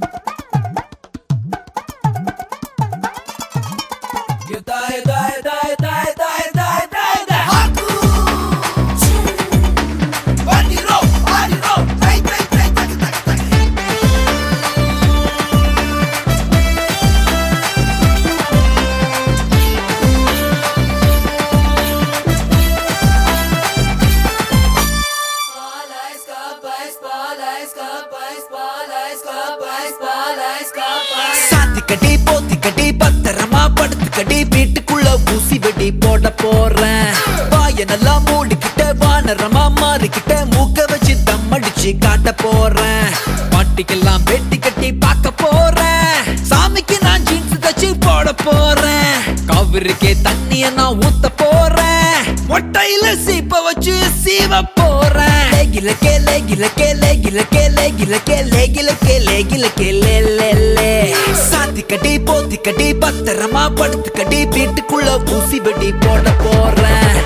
சாத்தி ஊசி போட போறேன். வாய நல்லா மூடிக்கிட்ட வானரமா மாறிக்கிட்ட மூக்க வச்சு தம் அடிச்சு காட்ட போறேன். பாட்டிக்கெல்லாம் வெட்டி கட்டி பார்க்க போறேன். சாமிக்கு நான் ஜீன்ஸ் தச்சு போட போறேன். காவிரிக்கே தண்ணிய நான் ஊத்த போறேன். மொட்டையில சீப்ப வச்சு சீவ போறேன். லேகில கே லேகில கே லேகில கே லே சாத்தி கட்டி போத்தி கட்டி பத்திரமா படுத்து கட்டி வீட்டுக்குள்ள ஊசி வெட்டி போட போறேன்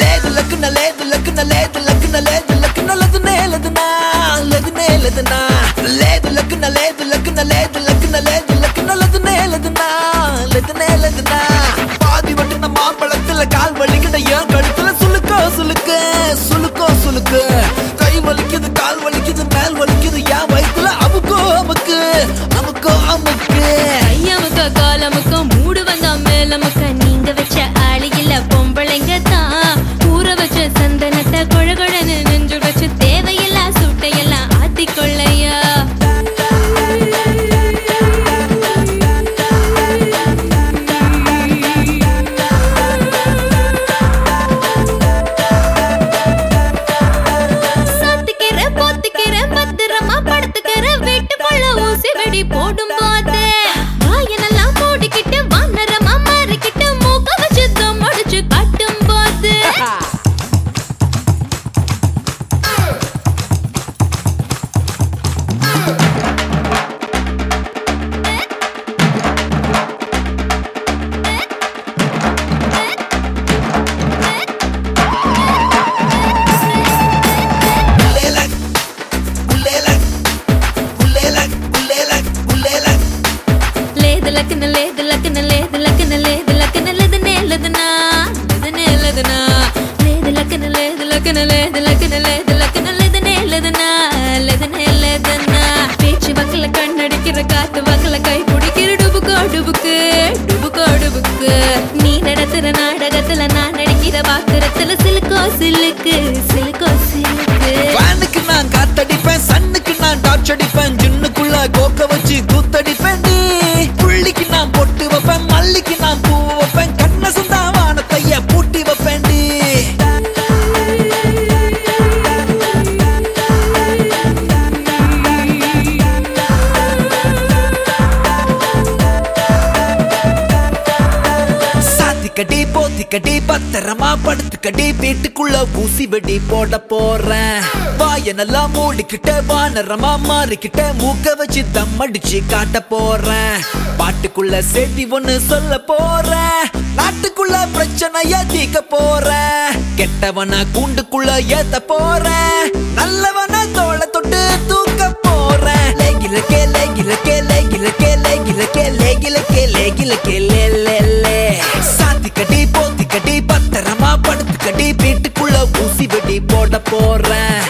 లేదు లక్కున లేదు లక్కున లేదు లక్కున లేదు లక్కున లదునే లదునా లదునే లదునా లేదు లక్కున లేదు లక్కున లేదు లక్కున లేదు లక్కున లదునే లదునా లదునే లదునా பாதி வட்டுன மாம்பழத்துல கால் வலிக்கிட்ட ஏன் கழுத்துல சுளுக்கோ சுளுக்கு சுளுக்கோ சுளுக்கு கை வலிக்குது கால் வலிக்குது மேல் வலிக்குது ஏன் வயித்துல அமுக்கோ அமுக்கு அமுக்கோ அமுக்கு ஐயாமுக்க காலமுக்க மூடு வந்தா மேலமுக்க போடும் சிலுக்கு சிலுக்கோ சிலுக்கு. ஃபேனுக்கு நான் காத்தடிப்பேன் சன்னுக்கு நான் டார்ச் அடிப்பேன் ஜின்னுக்குள்ள கோக்க வச்சு தூத்தடிப்பேன் நீ. புள்ளிக்கு நான் பொட்டு வைப்பேன் மல்லிக்கு நான் பூ வைப்பேன் கண்ண சுந்தா வானத்தைய பூட்டி வைப்பேன் நீ. கட்டி போத்தி பத்திரமா படுத்துக்கடி வீட்டுக்குள்ள ஊசி வெடி போட போறேன். வாய நல்லா மூடிக்கிட்ட வானரமா மாறிக்கிட்ட மூக்க வச்சு தம் அடிச்சு காட்ட போறேன். பாட்டுக்குள்ள செய்தி ஒண்ணு சொல்ல போறேன். நாட்டுக்குள்ள பிரச்சனைய தீக்க போறேன். கெட்டவன கூண்டுக்குள்ள ஏத்த போறேன். நல்லவன தோள தொட்டு தூக்க போறேன். லேகில கே லேகில கே லேகில கே லேகில கே லேகில கே லேகில கே உள்ள ஊசி வெடி போட போறேன்.